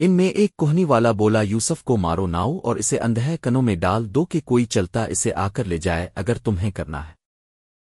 ان میں ایک کوہنی والا بولا، یوسف کو مارو ناؤ اور اسے اندھے کنوں میں ڈال، دو کہ کوئی چلتا اسے آ کر لے جائے، اگر تمہیں کرنا ہے۔